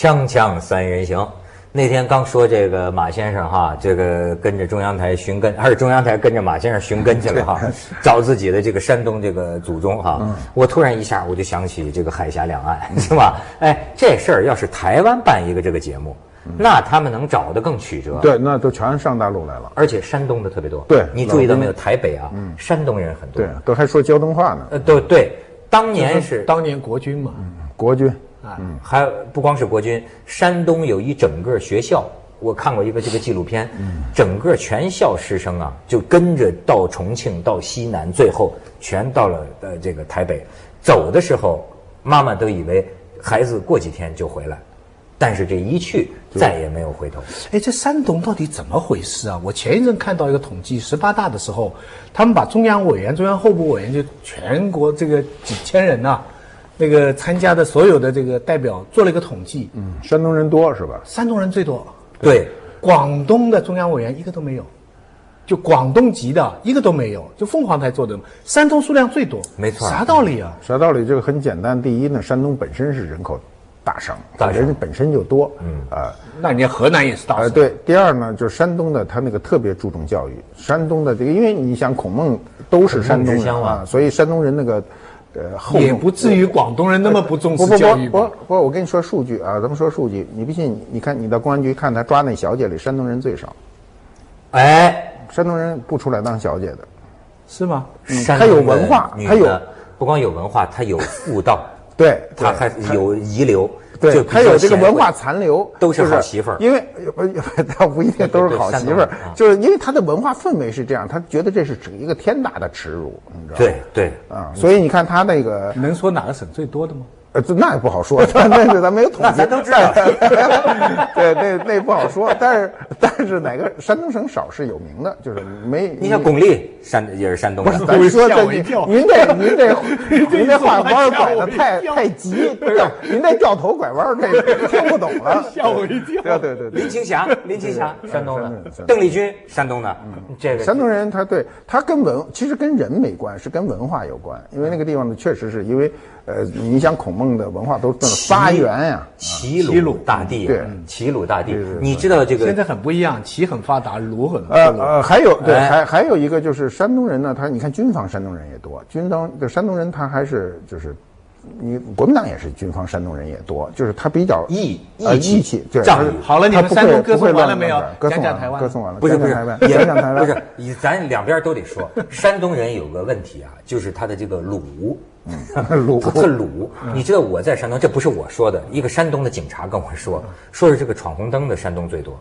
锵锵三人行，那天刚说这个马先生哈，这个跟着中央台寻根，还是中央台跟着马先生寻根去了哈，找自己的这个山东这个祖宗哈。我突然一下我就想起这个海峡两岸是吧？哎，这事儿要是台湾办一个这个节目，那他们能找的更曲折。对，那都全上大陆来了。而且山东的特别多。对你注意到没有？台北啊，山东人很多。对，都还说胶东话呢。呃，对对，当年是当年国军嘛，国军，还不光是国军，山东有一整个学校，我看过一个这个纪录片，整个全校师生啊，就跟着到重庆、到西南，最后全到了呃这个台北。走的时候，妈妈都以为孩子过几天就回来，但是这一去再也没有回头。哎，这山东到底怎么回事啊？我前一阵看到一个统计，十八大的时候，他们把中央委员、中央候补委员，就全国这个几千人呐、那个参加的所有的这个代表做了一个统计，嗯，山东人多是吧？山东人最多，对，广东的中央委员一个都没有，就广东籍的一个都没有，就凤凰台做的，山东数量最多，没错啥道理啊？啥道理？这个很简单。第一呢，山东本身是人口大省，大省人本身就多，嗯啊。那人家河南也是大呃，省，对，第二呢，就是山东的，他那个特别注重教育。山东的这个，因为你想孔孟都是山东人啊，所以山东人那个，呃，厚也不至于广东人那么不重不不视教育吧不不？不，我跟你说数据啊，咱们说数据，你不信？你看你到公安局看他抓那小姐里，山东人最少，哎，山东人不出来当小姐的。是吗？他有文化他有不光有文化，他有妇道，对，他还有遗留，对，他有这个文化残留，都是好媳妇儿因为呃 倒不一定都是好媳妇儿就是因为他的文化氛围是这样，他觉得这是一个天大的耻辱，你知道吗？对对，啊，所以你看他那个，能说哪个省最多的吗？呃，这那也不好说，那是咱没有统计，咱都知道 对，那那不好说，但是但是哪个山东省少是有名的，就是没你像巩俐，山也是山东的不是，的，咱 说吓这您我一跳您这您这您这话弯拐的太太急，掉您这掉头拐弯儿这听不懂了，吓我一跳对对对对。林青霞，林青霞，山东的邓丽君，山东的，这个山东人他对他跟文其实跟人没关，是跟文化有关，因为那个地方呢确实是因为呃，你想孔孟的文化都是那齐发源呀，齐鲁齐鲁大地啊，对。齐鲁大地。你知道这个现在很不一样，齐很发达，鲁很呃呃，还有对，哎。还还有一个就是山东人呢，他你看军方山东人也多，军方就山东人他还是就是，你国民党也是军方山东人也多，就是他比较义呃义气。义气，对，仗义好了你们山东歌颂完了没有？歌颂完了，讲讲台湾。歌颂完了，不是不是。讲讲台湾，也讲讲台湾，不是，咱两边都得说。山东人有个问题啊，就是他的这个鲁，鲁。他特鲁。你知道我在山东，这不是我说的，一个山东的警察跟我说，说是这个闯红灯的山东最多，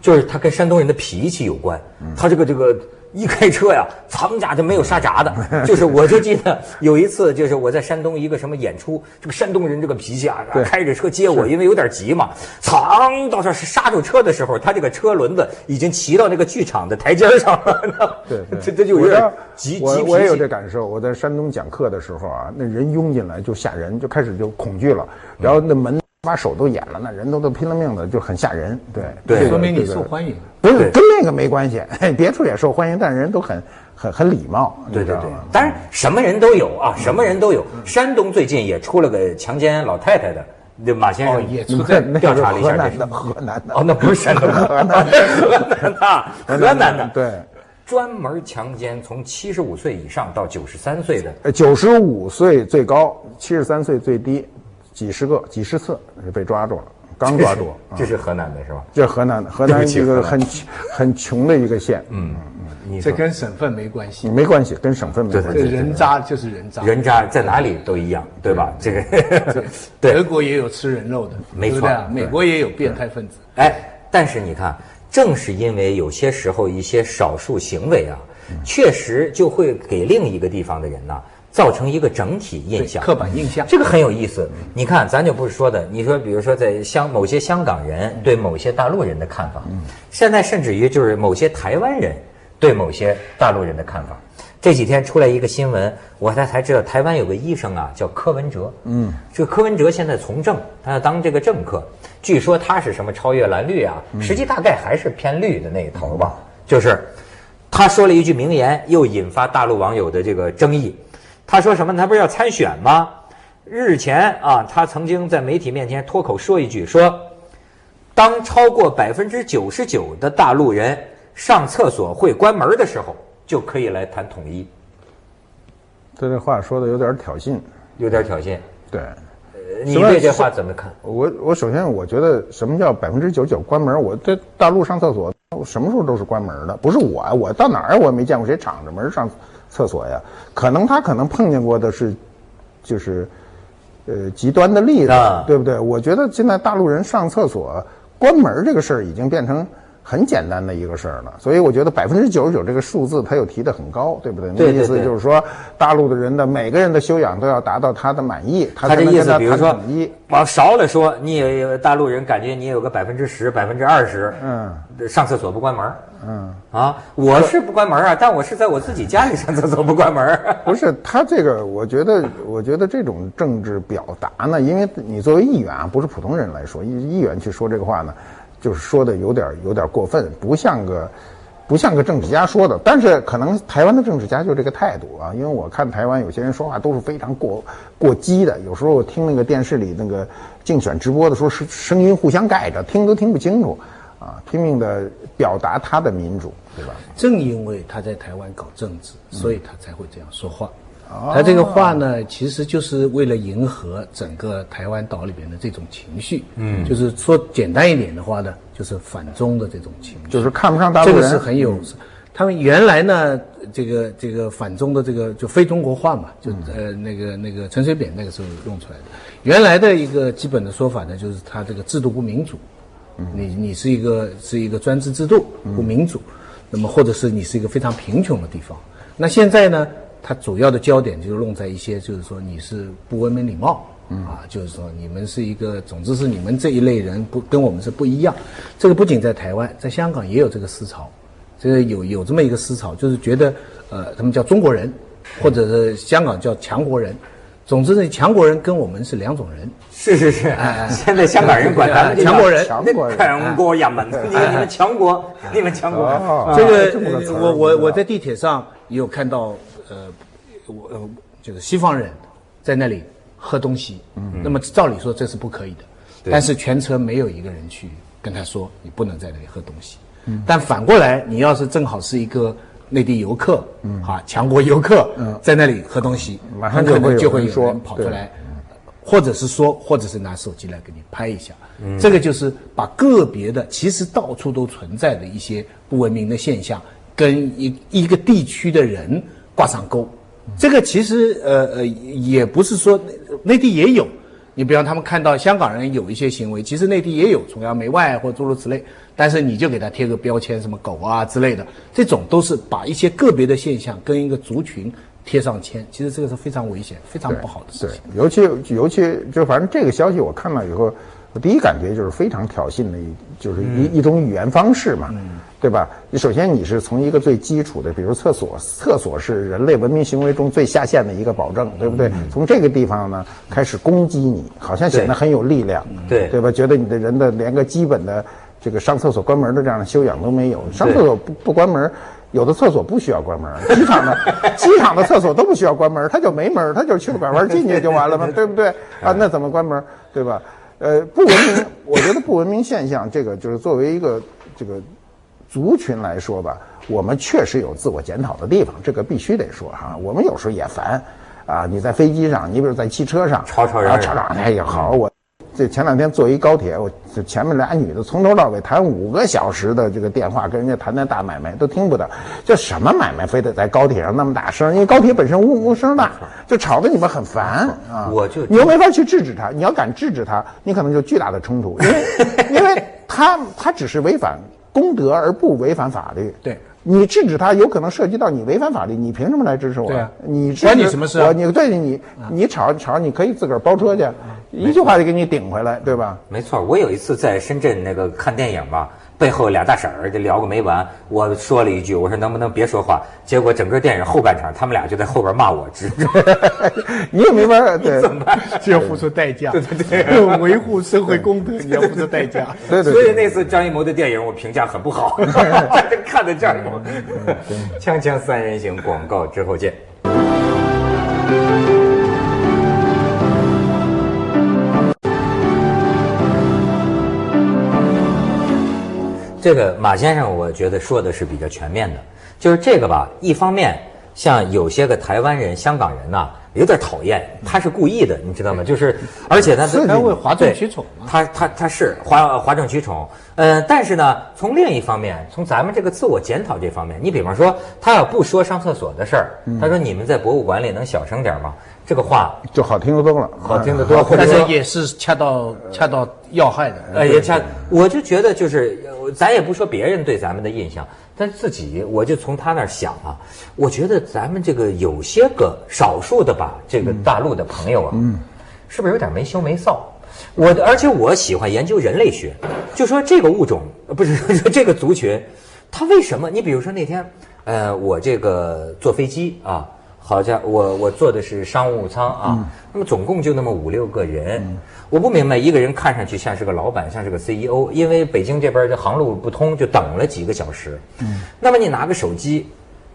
就是他跟山东人的脾气有关。他这个这个一开车呀，藏家就没有刹闸的，就是我就记得有一次，就是我在山东一个什么演出，这个山东人这个脾气啊，开着车接我，因为有点急嘛，藏到这刹住车的时候，他这个车轮子已经骑到那个剧场的台阶上了，对对这这就有点急急脾我我也有这感受。我在山东讲课的时候啊，那人拥进来就吓人，就开始就恐惧了，然后那门把手都演了，那人都都拼了命的，就很吓人。对。对。说明你受欢迎。不是跟那个没关系，别处也受欢迎，但是人都很很很礼貌，对对对。当然什么人都有啊，什么人都有。山东最近也出了个强奸老太太的，这马先哦，生也出在调查了一下这是河南的，河南的。哦，那不是山东。的，河南的，河南的，对。专门强奸从七十五岁以上到九十三岁的，呃，九十五岁最高，七十三岁最低，几十个、几十次是被抓住了，刚抓住。啊这是河南的是吧？这河南的，河南一个很很穷的一个县，嗯，你这跟省份没关系，没关系，跟省份没对关系。这人渣就是人渣。人渣在哪里都一样，对吧？这个对 德国也有吃人肉的，没错对对啊？美国也有变态分子。哎，但是你看，正是因为有些时候一些少数行为啊，确实就会给另一个地方的人呐、造成一个整体印象。刻板印象这个很有意思。你看，咱就不是说的，你说，比如说在香某些香港人对某些大陆人的看法，现在甚至于就是某些台湾人对某些大陆人的看法。这几天出来一个新闻，我才才知道台湾有个医生啊，叫柯文哲。嗯，这个柯文哲现在从政，他要当这个政客，据说他是什么超越蓝绿啊，实际大概还是偏绿的那一头吧。就是他说了一句名言，又引发大陆网友的这个争议。他说什么？他不是要参选吗？日前啊，他曾经在媒体面前脱口说一句说，当超过百分之九十九的大陆人上厕所会关门的时候，就可以来谈统一。他这话说的有点挑衅，有点挑衅。对。你对这话怎么看？我我首先我觉得什么叫百分之九十九关门？我在大陆上厕所，我什么时候都是关门的，不是我，我到哪儿我也没见过谁敞着门上厕所呀。可能他可能碰见过的是，就是，呃，极端的例子，啊对不对？我觉得现在大陆人上厕所关门这个事儿已经变成。很简单的一个事儿了，所以我觉得百分之九十九这个数字，他又提的很高，对不对？那意思就是说，大陆的人的每个人的修养都要达到他的满意，他这意思，比如说。往少了说，你也有大陆人感觉你也有个百分之十、百分之二十，嗯，上厕所不关门，嗯，啊，我是不关门啊，但我是在我自己家里上厕所不关门。不是他这个，我觉得，我觉得这种政治表达呢，因为你作为议员啊，不是普通人来说，议议员去说这个话呢，就是说的有点有点过分，不像个不像个政治家说的。但是可能台湾的政治家就这个态度啊，因为我看台湾有些人说话都是非常过过激的，有时候我听那个电视里那个竞选直播的时候，是声音互相盖着，听都听不清楚啊，拼命的表达他的民主，对吧？正因为他在台湾搞政治，所以他才会这样说话。他这个话呢，其实就是为了迎合整个台湾岛里边的这种情绪。嗯，就是说简单一点的话呢，就是反中的这种情绪。就是看不上大陆人，这个是很有，他们原来呢，这个这个反中的这个就非中国化嘛，就呃那个那个陈水扁那个时候用出来的。原来的一个基本的说法呢，就是他这个制度不民主，你你是一个是一个专制制度不民主，那么或者是你是一个非常贫穷的地方。那现在呢，它主要的焦点就是弄在一些就是说你是不文明礼貌。啊，就是说你们是一个，总之是你们这一类人不跟我们是不一样。这个不仅在台湾，在香港也有这个思潮。这个有有这么一个思潮，就是觉得呃，他们叫中国人，或者是香港叫强国人。总之呢，强国人跟我们是两种人。是是是，现在香港人管他们叫强国人。强国人。强国呀们，你们你们强国，你们强国。哦。这个我我我在地铁上也有看到，呃，我呃就是西方人在那里喝东西，那么照理说这是不可以的，但是全车没有一个人去跟他说你不能在那里喝东西。但反过来，你要是正好是一个内地游客，啊，强国游客在那里喝东西，马上很可能就就会有人跑出来。或者是说，或者是拿手机来给你拍一下，这个就是把个别的，其实到处都存在的一些不文明的现象，跟一一个地区的人挂上钩。这个其实呃呃也不是说内地也有，你比方他们看到香港人有一些行为，其实内地也有崇洋媚外或诸如此类，但是你就给他贴个标签，什么狗啊之类的，这种都是把一些个别的现象跟一个族群贴上签，其实这个是非常危险、非常不好的事对情。，尤其尤其就反正这个消息我看到以后，我第一感觉就是非常挑衅的一，就是一、一种语言方式嘛，对吧？你首先你是从一个最基础的，比如厕所，厕所是人类文明行为中最下限的一个保证，对不对？从这个地方呢开始攻击你，好像显得很有力量，对对吧？觉得你的人的连个基本的这个上厕所关门的这样的修养都没有，上厕所不不关门。有的厕所不需要关门，机场的机场的厕所都不需要关门，它就没门，它就是去了拐弯进去就完了嘛，对不对？啊，那怎么关门，对吧？呃，不文明，我觉得不文明现象，这个就是作为一个这个族群来说吧，我们确实有自我检讨的地方，这个必须得说哈。我们有时候也烦啊，你在飞机上，你比如在汽车上，吵吵嚷嚷啊吵吵，哎呀，好，我这前两天坐一高铁，我这前面俩女的从头到尾谈五个小时的这个电话，跟人家谈谈大买卖都听不得。这什么买卖，非得在高铁上那么大声？因为高铁本身呜呜声大，就吵得你们很烦啊。我就你又没法去制止他，你要敢制止他，你可能就巨大的冲突，因为因为他他只是违反公德而不违反法律。对。你制止他，有可能涉及到你违反法律，你凭什么来支持我？对啊你制止关你什么事啊我你对你你吵吵，你可以自个儿包车去，一句话就给你顶回来，对吧？没错，我有一次在深圳那个看电影吧，背后俩大婶儿就聊个没完。我说了一句，我说能不能别说话？结果整个电影后半场，他们俩就在后边骂我，知 你也没法 怎么办就要付出代价，对对对，维护社会公德，你要付出代价。对对对。所以那次张艺谋的电影我评价很不好，看的张艺谋。锵锵三人行，广告之后见。这个马先生，我觉得说的是比较全面的，就是这个吧，一方面像有些个台湾人、香港人呐、有点讨厌，他是故意的，你知道吗？就是，而且他刺激他会哗众取宠嘛。他他他是哗哗众取宠，呃，但是呢，从另一方面，从咱们这个自我检讨这方面，你比方说，他要不说上厕所的事儿，他说你们在博物馆里能小声点吗？这个话就好听得多了，好听得多，或者但是也是恰到恰到要害的。呃，也恰，我就觉得就是，呃咱也不说别人对咱们的印象，但自己我就从他那儿想啊，我觉得咱们这个有些个少数的吧，这个大陆的朋友啊，是不是有点没羞没臊？我而且我喜欢研究人类学，就说这个物种呃不是 说这个族群，它为什么？你比如说那天，呃，我这个坐飞机啊。好家伙，我我坐的是商务舱啊，那么总共就那么五六个人，我不明白一个人看上去像是个老板，像是个 CEO，因为北京这边的航路不通，就等了几个小时。那么你拿个手机，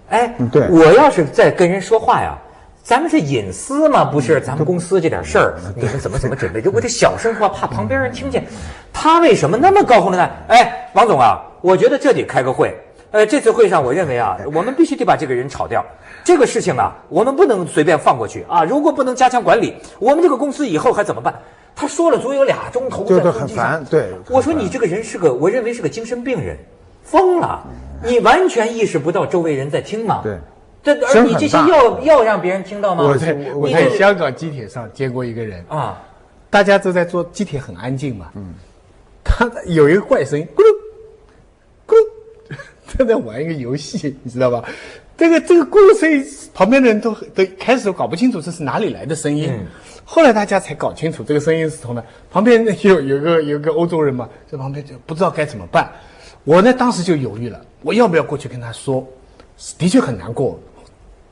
哎我要是在跟人说话呀。咱们是隐私嘛？不是，咱们公司这点事儿，你们怎么怎么准备？就我得小声说，怕旁边人听见。他为什么那么高呼呢？哎，王总啊，我觉得这得开个会。呃，这次会上，我认为啊，我们必须得把这个人炒掉。这个事情啊，我们不能随便放过去啊！如果不能加强管理，我们这个公司以后还怎么办？他说了足有俩钟头，对对在飞机上很烦对我说你这个人是个，我认为是个精神病人，疯了！你完全意识不到周围人在听吗？对。这而你这些要要让别人听到吗？我在我你在香港地铁上见过一个人，啊，大家都在坐地铁很安静嘛，嗯，他有一个怪声音，咕噜咕噜，他在玩一个游戏，你知道吧？这个这个咕噜声音，旁边的人都都开始搞不清楚这是哪里来的声音，后来大家才搞清楚这个声音是从哪。旁边有有个有个欧洲人嘛，在旁边就不知道该怎么办。我呢当时就犹豫了，我要不要过去跟他说？的确很难过，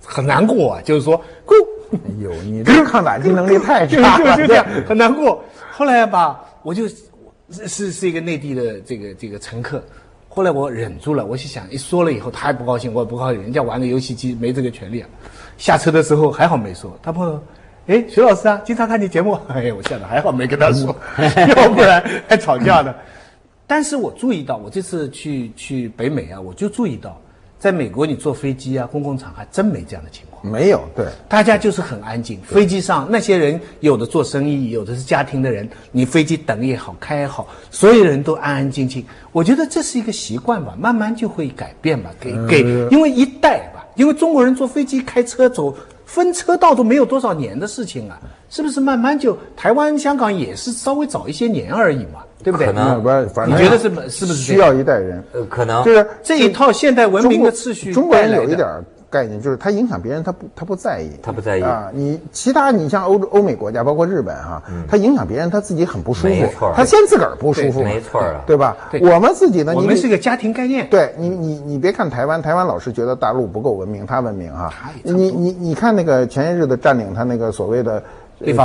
很难过啊，就是说咕。哎呦，你这抗打击能力太就差了，就就这样，很难过。后来吧，我就是是是一个内地的这个这个乘客，后来我忍住了，我心想一说了以后他还不高兴，我也不高兴，人家玩个游戏机没这个权利啊。下车的时候还好没说，他朋友。哎，徐老师啊，经常看你节目。哎呀，我吓得还好没跟他说，要不然还吵架呢。但是我注意到，我这次去去北美啊，我就注意到，在美国你坐飞机啊，公共场合真没这样的情况。没有对。大家就是很安静。飞机上那些人，有的做生意，有的是家庭的人，你飞机等也好，开也好，所有人都安安静静。我觉得这是一个习惯吧，慢慢就会改变吧。给给，因为一代吧，因为中国人坐飞机、开车走分车道都没有多少年的事情啊，是不是慢慢就台湾、香港也是稍微早一些年而已嘛，对不对？可能不是，反正你觉得是是不是需要一代人？呃，可能就是这一套现代文明的秩序中国人有一点儿概念，就是他影响别人，他不他不在意，他不在意啊。你其他你像欧洲欧美国家，包括日本哈，他影响别人，他自己很不舒服他先自个儿不舒服，没错啊对吧对？我们自己呢，你我们是个家庭概念。对你，你你别看台湾，台湾老是觉得大陆不够文明，他文明哈他也。差不多你你你看那个前些日子占领他那个所谓的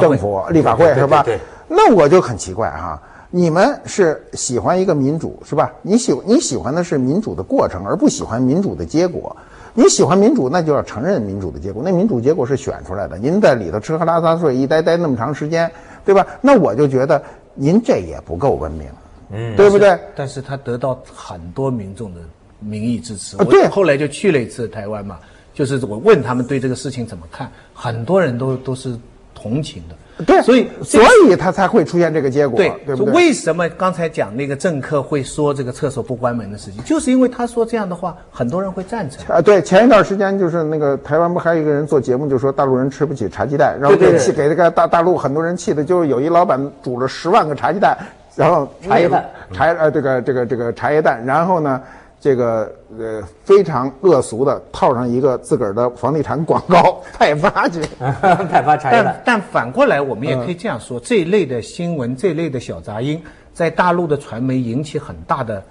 政府立法会是吧？那我就很奇怪哈。你们是喜欢一个民主是吧？你喜你喜欢的是民主的过程，而不喜欢民主的结果。你喜欢民主，那就要承认民主的结果。那民主结果是选出来的，您在里头吃喝拉撒睡一待待那么长时间，对吧？那我就觉得您这也不够文明，嗯，对不对？但是他得到很多民众的民意支持。啊对我后来就去了一次台湾嘛，就是我问他们对这个事情怎么看，很多人都都是同情的。对，所以所以他才会出现这个结果，对对不对？为什么刚才讲那个政客会说这个厕所不关门的事情，就是因为他说这样的话，很多人会赞成。啊，对，前一段时间就是那个台湾不还有一个人做节目，就说大陆人吃不起茶鸡蛋，然后给气给这个大大陆很多人气的，就是有一老板煮了十万个茶鸡蛋，然后茶叶蛋茶呃这个这个这个茶叶蛋，然后呢。这个呃非常恶俗的套上一个自个儿的房地产广告 派发去，派发茶叶但蛋。但反过来，我们也可以这样说：这一类的新闻，这一类的小杂音，在大陆的传媒引起很大的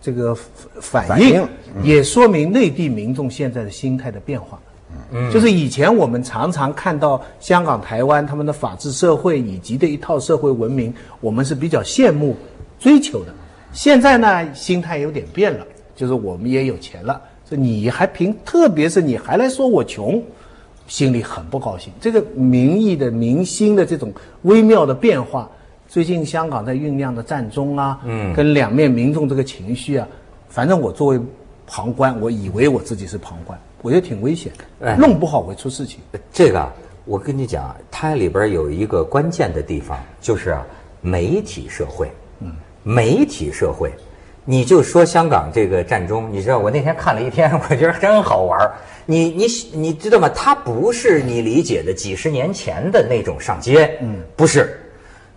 这个反应，反应也说明内地民众现在的心态的变化。嗯，就是以前我们常常看到香港、台湾他们的法治社会以及的一套社会文明，我们是比较羡慕、追求的。现在呢，心态有点变了，就是我们也有钱了，这你还凭，特别是你还来说我穷，心里很不高兴。这个民意的民心的这种微妙的变化，最近香港在酝酿的战中啊，嗯，跟两面民众这个情绪啊，反正我作为旁观，我以为我自己是旁观，我觉得挺危险弄不好会出事情。这个啊，我跟你讲啊，它里边有一个关键的地方，就是啊，媒体社会。嗯，媒体社会，你就说香港这个战中，你知道我那天看了一天，我觉得真好玩儿你你你知道吗？它不是你理解的几十年前的那种上街，嗯，不是。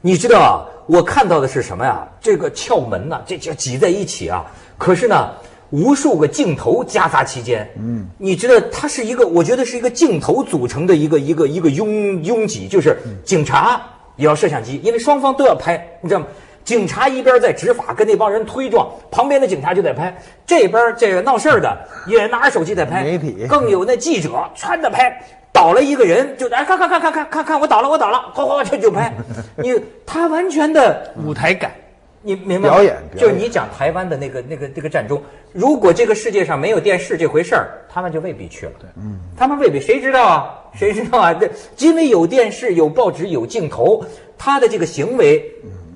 你知道啊，我看到的是什么呀？这个撬门呐、这这挤在一起啊。可是呢，无数个镜头夹杂其间。嗯，你知道它是一个，我觉得是一个镜头组成的一个一个一个拥拥挤，就是警察也要摄像机，因为双方都要拍，你知道吗？警察一边在执法，跟那帮人推撞，旁边的警察就在拍，这边这个闹事儿的 也拿着手机在拍，媒体更有那记者穿着拍，倒了一个人就哎看看看看看看看我倒了我倒了，哗哗就就拍，你他完全的舞台感，你明白吗？表演表演就是你讲台湾的那个那个那个战中，如果这个世界上没有电视这回事儿，他们就未必去了。对，嗯，他们未必，谁知道啊？谁知道啊？这因为有电视、有报纸、有镜头，他的这个行为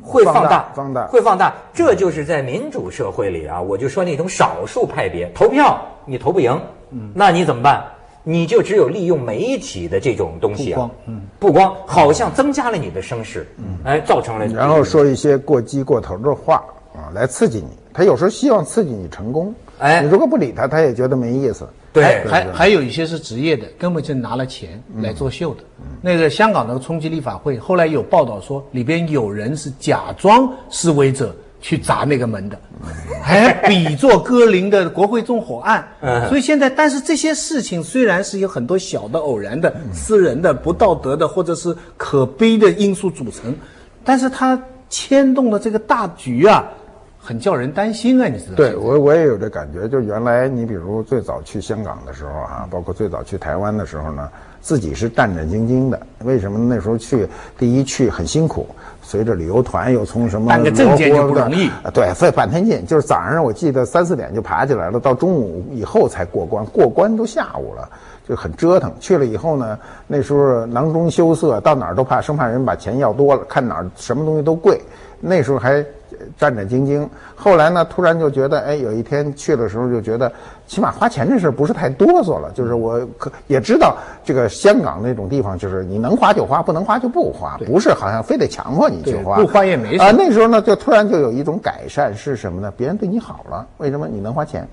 会放大，放大会放大。这就是在民主社会里啊，我就说那种少数派别投票你投不赢，嗯，那你怎么办？你就只有利用媒体的这种东西啊嗯，曝光好像增加了你的声势，嗯，哎，造成了然后说一些过激过头的话啊，来刺激你。他有时候希望刺激你成功，哎你如果不理他，他也觉得没意思。对还还还有一些是职业的，根本就拿了钱来作秀的。那个香港的冲击立法会，后来有报道说里边有人是假装示威者去砸那个门的，还比作歌林的国会纵火案。所以现在，但是这些事情虽然是有很多小的偶然的、私人的、不道德的或者是可悲的因素组成，但是它牵动了这个大局啊，很叫人担心啊，你知道吗？对我我也有这感觉，就原来你比如最早去香港的时候啊，包括最早去台湾的时候呢，自己是战战兢兢的。为什么那时候去？第一去很辛苦，随着旅游团又从什么办个证件就不容易啊对，费半天劲。就是早上我记得三四点就爬起来了，到中午以后才过关，过关都下午了。就很折腾，去了以后呢，那时候囊中羞涩，到哪儿都怕，生怕人把钱要多了，看哪儿什么东西都贵。那时候还战战兢兢。后来呢，突然就觉得，哎，有一天去的时候就觉得，起码花钱这事儿不是太哆嗦了。就是我可也知道，这个香港那种地方，就是你能花就花，不能花就不花，不是好像非得强迫你去花，不花也没事啊。那时候呢，就突然就有一种改善是什么呢？别人对你好了，为什么你能花钱？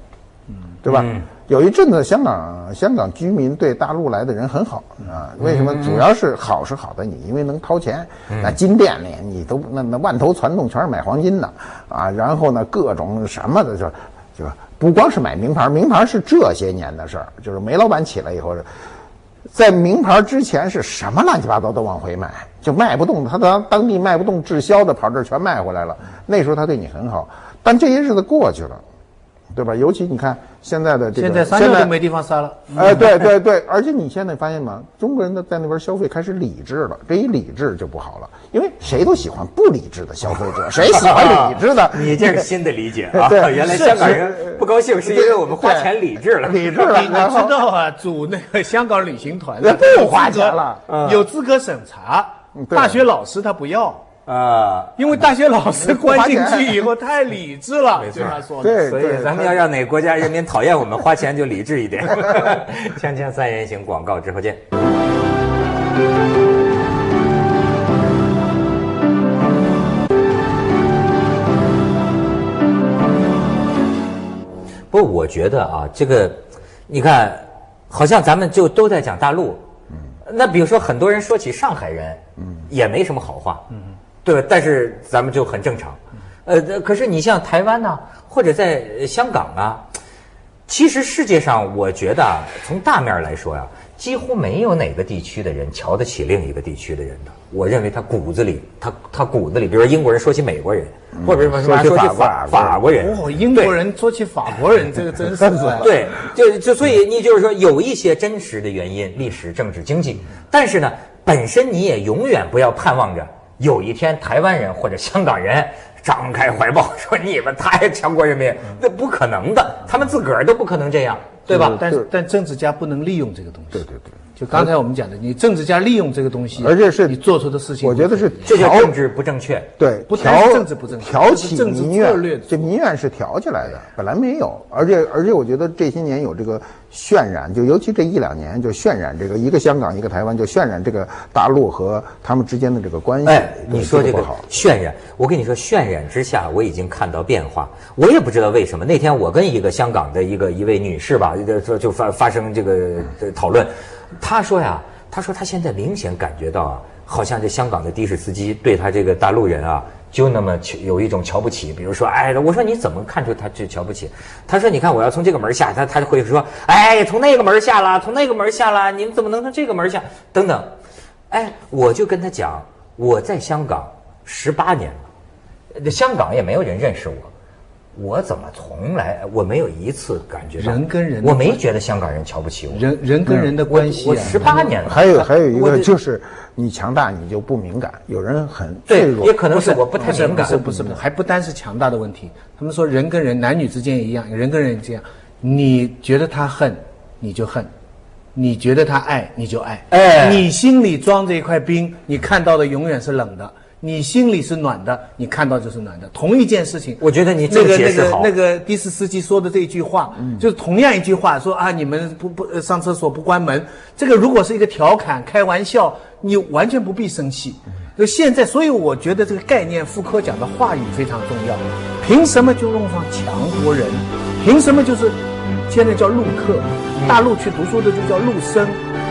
对吧？有一阵子，香港香港居民对大陆来的人很好啊。为什么？主要是好是好在你，因为能掏钱。那金店里你都那那万头攒动全是买黄金的啊。然后呢，各种什么的就就不光是买名牌，名牌是这些年的事儿，就是煤老板起来以后，在名牌之前是什么乱七八糟都往回买，就卖不动，他当当地卖不动滞销的，跑这儿全卖回来了。那时候他对你很好，但这些日子过去了。对吧？尤其你看现在的这个，现在三现在六都没地方撒了。哎，对对对，而且你现在发现吗？中国人的在那边消费开始理智了，这一理智就不好了，因为谁都喜欢不理智的消费者，谁喜欢理智的？你这是新的理解啊！对 原来香港人不高兴是因为我们花钱理智了。理智了，你知道啊，组那个香港旅行团不花钱了有资格有资格审查嗯，对大学老师他不要。啊，因为大学老师关进去以后太理智了，没错他说的。所以对对，咱们要让哪个国家人民讨厌我们，花钱就理智一点。锵锵三人行，广告之后见。不过我觉得啊，这个，你看，好像咱们就都在讲大陆。嗯那比如说，很多人说起上海人，嗯也没什么好话，对吧？但是咱们就很正常。呃，可是你像台湾呢、或者在呃香港啊，其实世界上我觉得啊，从大面来说呀、几乎没有哪个地区的人瞧得起另一个地区的人的。我认为他骨子里，他他骨子里，比如说英国人说起美国人，或者什么什么说起说起法法法国人，哦，英国人说起法国人，这个真是啊 对，就就所以你就是说有一些真实的原因，历史、政治、经济，但是呢，本身你也永远不要盼望着有一天台湾人或者香港人张开怀抱说你们太强国人民，那不可能的，他们自个儿都不可能这样，对吧？但是但政治家不能利用这个东西。对对对，就刚才我们讲的，你政治家利用这个东西，而且是你做出的事情，我觉得是调这叫政治不正确。对，不调政治不正确挑起政治民策略怨，这民怨是挑起来的，本来没有，而且而且我觉得这些年有这个渲染，就尤其这一两年就渲染这个一个香港一个台湾，就渲染这个大陆和他们之间的这个关系。哎，你说这个好，渲染，我跟你说，渲染之下，我已经看到变化。我也不知道为什么。那天我跟一个香港的一个一位女士吧，就就就发发生这个呃讨论，他说呀，他说他现在明显感觉到啊，好像这香港的的士司机对他这个大陆人啊。就那么有一种瞧不起，比如说，哎，我说你怎么看出他这瞧不起？他说，你看我要从这个门下，他他就会说，哎，从那个门下了，从那个门下了，你们怎么能从这个门下？等等，哎，我就跟他讲，我在香港十八年了，呃香港也没有人认识我，我怎么从来我没有一次感觉到人跟人我没觉得香港人瞧不起我。人人跟人的关系啊，我十八年了，还有还有一个就是你强大你就不敏感，有人很脆，弱也，可能是我不太敏感不是。不是不是，还不单是强大的问题。他们说人跟人、男女之间也一样，人跟人也这样。你觉得他恨，你就恨；你觉得他爱，你就爱。哎你心里装着一块冰，你看到的永远是冷的；你心里是暖的，你看到就是暖的。同一件事情，我觉得你这个那个那个的士司机说的这一句话，就是同样一句话，说啊，你们不不呃上厕所不关门，这个如果是一个调侃、开玩笑，你完全不必生气。就现在，所以我觉得这个概念，妇科讲的话语非常重要。凭什么就用上强国人？凭什么就是现在叫陆客？大陆去读书的就叫陆生。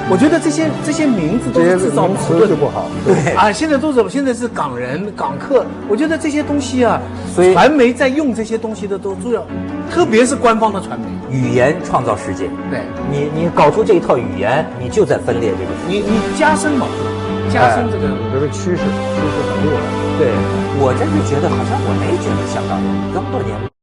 我觉得这些这些名字都是制造名矛盾词就不好。对啊，现在都是现在是港人、港客，我觉得这些东西啊，所以传媒在用这些东西的都重要，特别是官方的传媒，语言创造世界，对你你搞出这一套语言，你就在分裂这个世界。你你加深矛盾，加深这个。我觉得趋势趋势很厉害。对我真是觉得好像我没觉得香港人这么多年。